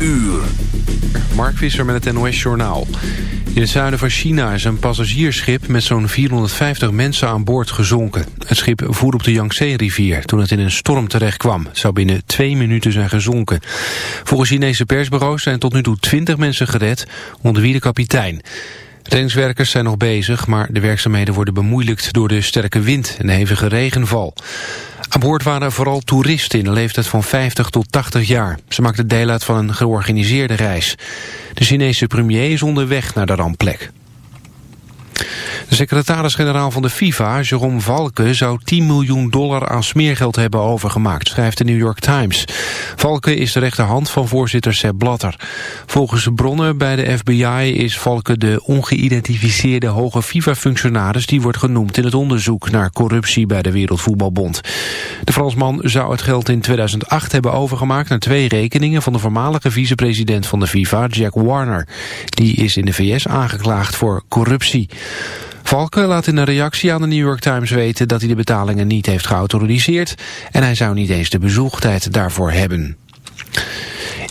uur. Mark Visser met het NOS Journaal. In het zuiden van China is een passagiersschip met zo'n 450 mensen aan boord gezonken. Het schip voer op de Yangtze-rivier toen het in een storm terecht kwam. Het zou binnen twee minuten zijn gezonken. Volgens Chinese persbureaus zijn tot nu toe 20 mensen gered, onder wie de kapitein. Reddingswerkers zijn nog bezig, maar de werkzaamheden worden bemoeilijkt door de sterke wind en de hevige regenval. Aan boord waren vooral toeristen in de leeftijd van 50 tot 80 jaar. Ze maakten deel uit van een georganiseerde reis. De Chinese premier is onderweg naar de rampplek. De secretaris-generaal van de FIFA, Jerome Valke, zou 10 miljoen dollar aan smeergeld hebben overgemaakt, schrijft de New York Times. Valke is de rechterhand van voorzitter Sepp Blatter. Volgens bronnen bij de FBI is Valke de ongeïdentificeerde hoge FIFA-functionaris die wordt genoemd in het onderzoek naar corruptie bij de Wereldvoetbalbond. De Fransman zou het geld in 2008 hebben overgemaakt naar twee rekeningen van de voormalige vicepresident van de FIFA, Jack Warner. Die is in de VS aangeklaagd voor corruptie. Valken laat in een reactie aan de New York Times weten dat hij de betalingen niet heeft geautoriseerd en hij zou niet eens de bezoektijd daarvoor hebben.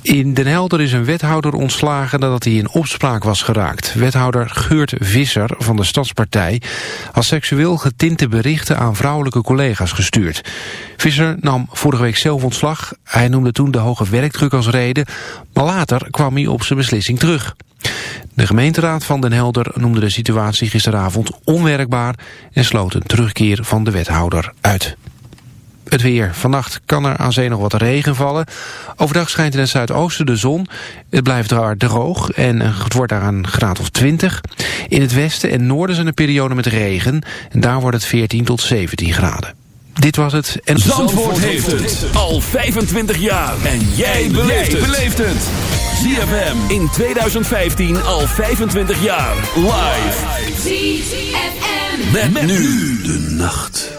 In Den Helder is een wethouder ontslagen nadat hij in opspraak was geraakt. Wethouder Geurt Visser van de Stadspartij had seksueel getinte berichten aan vrouwelijke collega's gestuurd. Visser nam vorige week zelf ontslag. Hij noemde toen de hoge werkdruk als reden, maar later kwam hij op zijn beslissing terug. De gemeenteraad van Den Helder noemde de situatie gisteravond onwerkbaar en sloot een terugkeer van de wethouder uit. Het weer. Vannacht kan er aan zee nog wat regen vallen. Overdag schijnt in het zuidoosten de zon. Het blijft daar droog en het wordt daar een graad of 20. In het westen en noorden zijn er perioden met regen. En daar wordt het 14 tot 17 graden. Dit was het. En Zandvoort, heeft het al 25 jaar. En jij beleeft het. ZFM in 2015 al 25 jaar. Live. ZFM. met nu de nacht.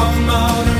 come out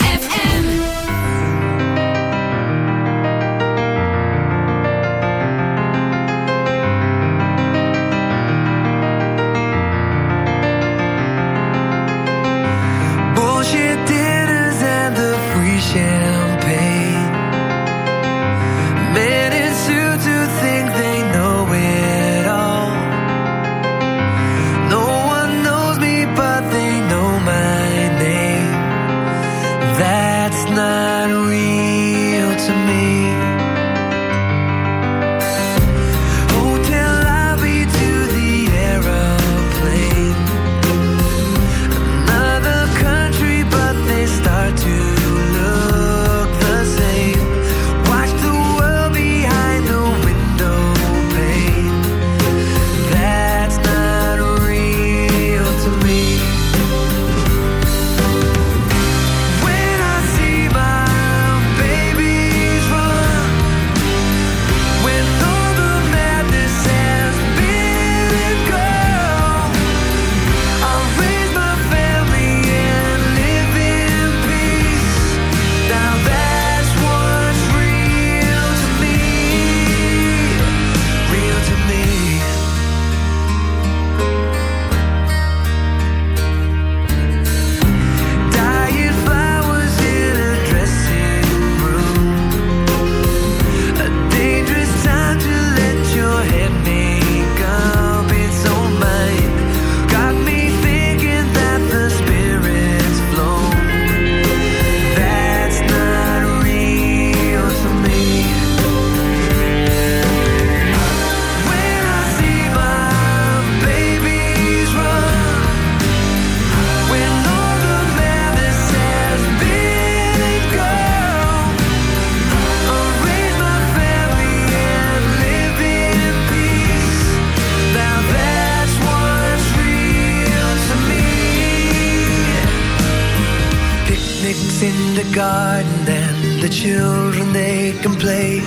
Garden and the children they can play.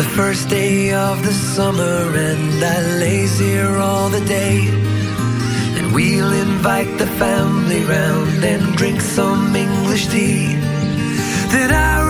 The first day of the summer and I lays here all the day. And we'll invite the family round and drink some English tea. Then I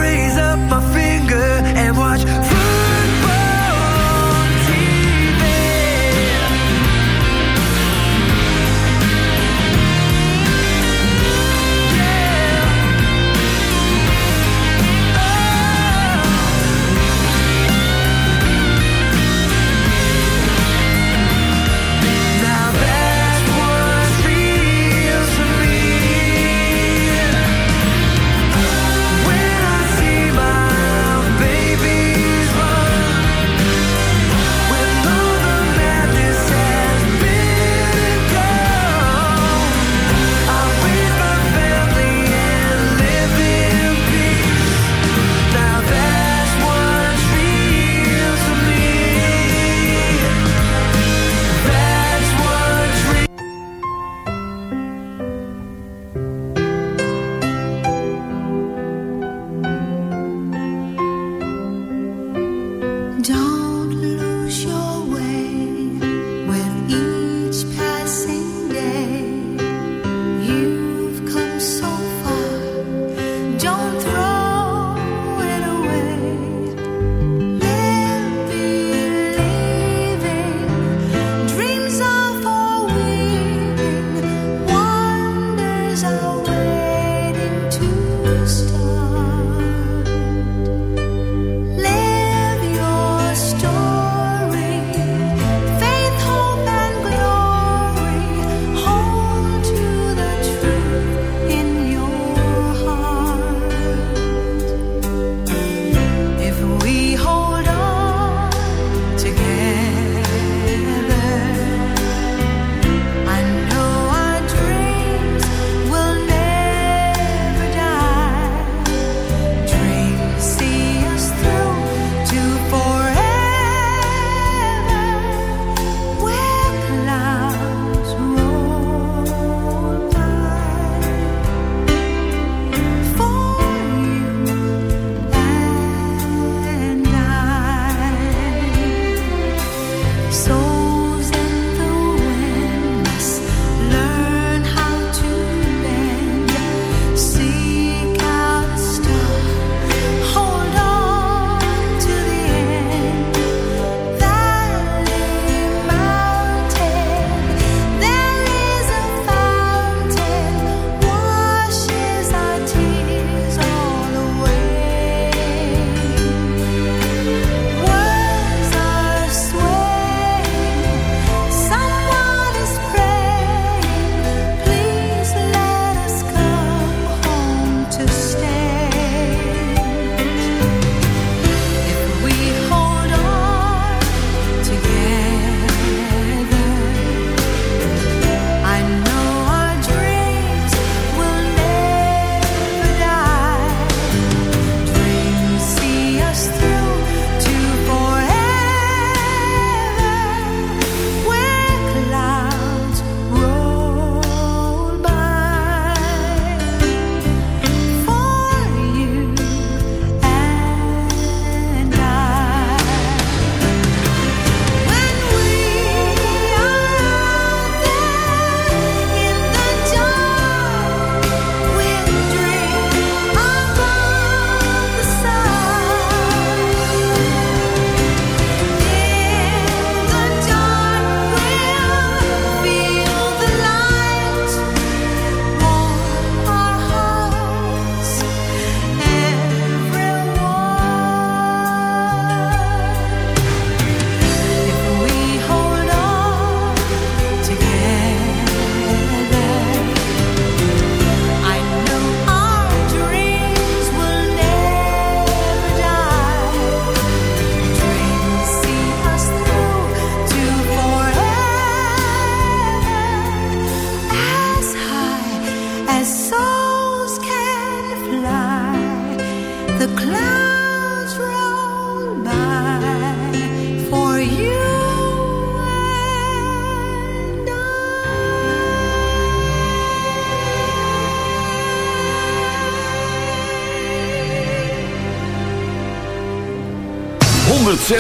6.9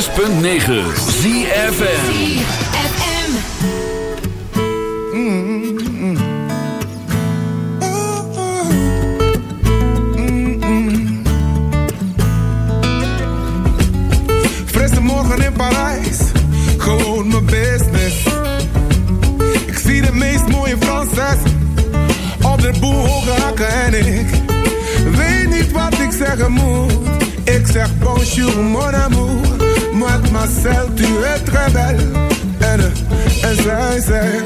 ZFM ZFM Frisse morgen in Parijs. Gewoon mijn business. Ik zie de meest mooie Franses. Op de boel en ik Weet niet wat ik zeggen moet. Ik zeg bonjour mon amour. Mademoiselle tu es très belle. En, en zij zegt,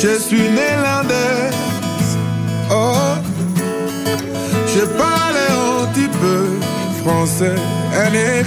je suis néerlandaise. Oh, je parle un petit peu français. En ik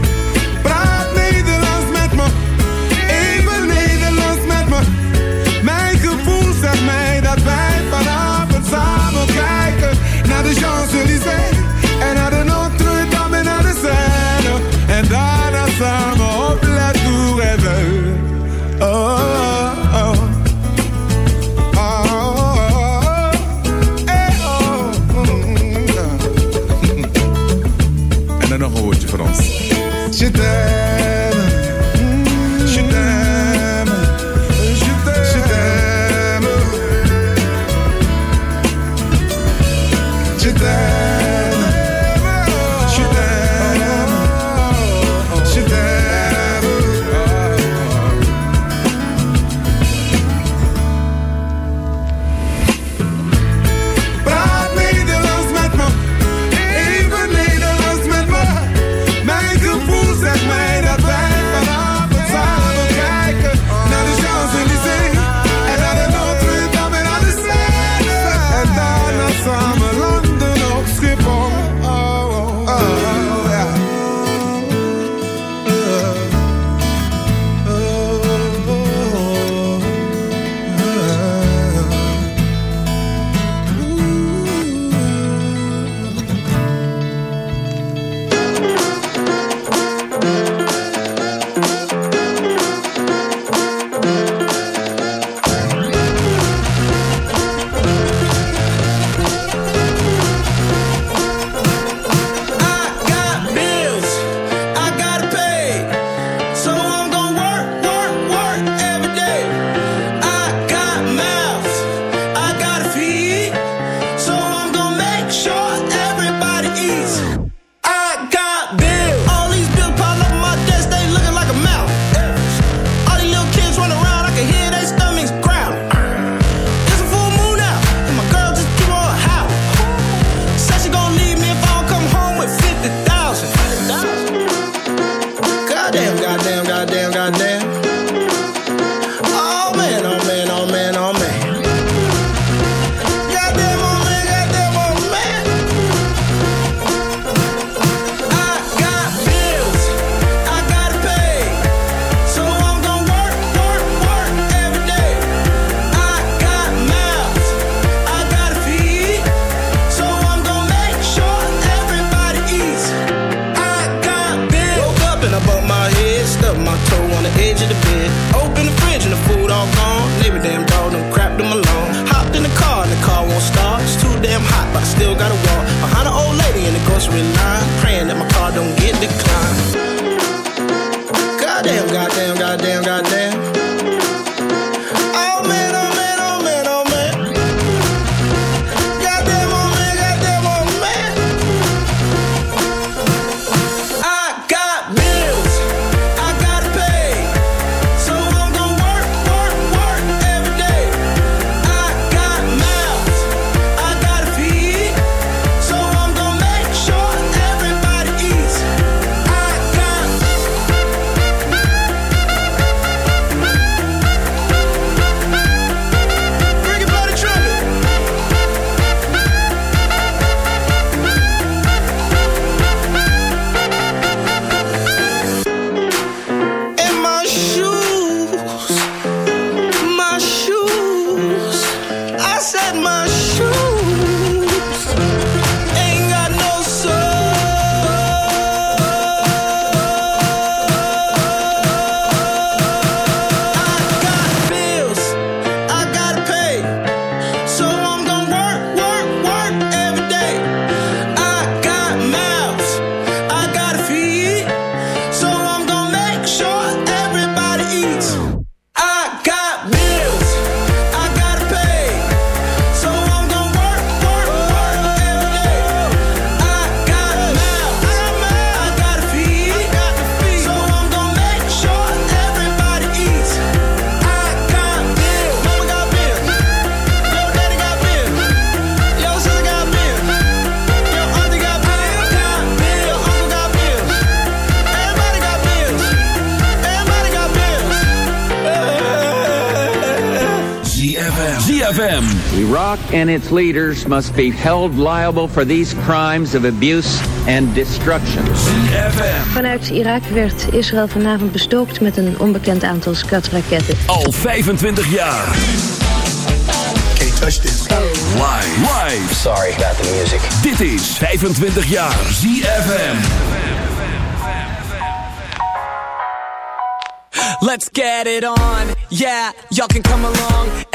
te. And its leaders must be held liable for these crimes of abuse and destruction. Vanuit Irak werd Israël vanavond bestookt met een onbekend aantal skatraketten. Al 25 jaar. Can't touch this. Live. Live. Sorry about the music. Dit is 25 jaar ZFM. Let's get it on. Yeah, y'all can come along.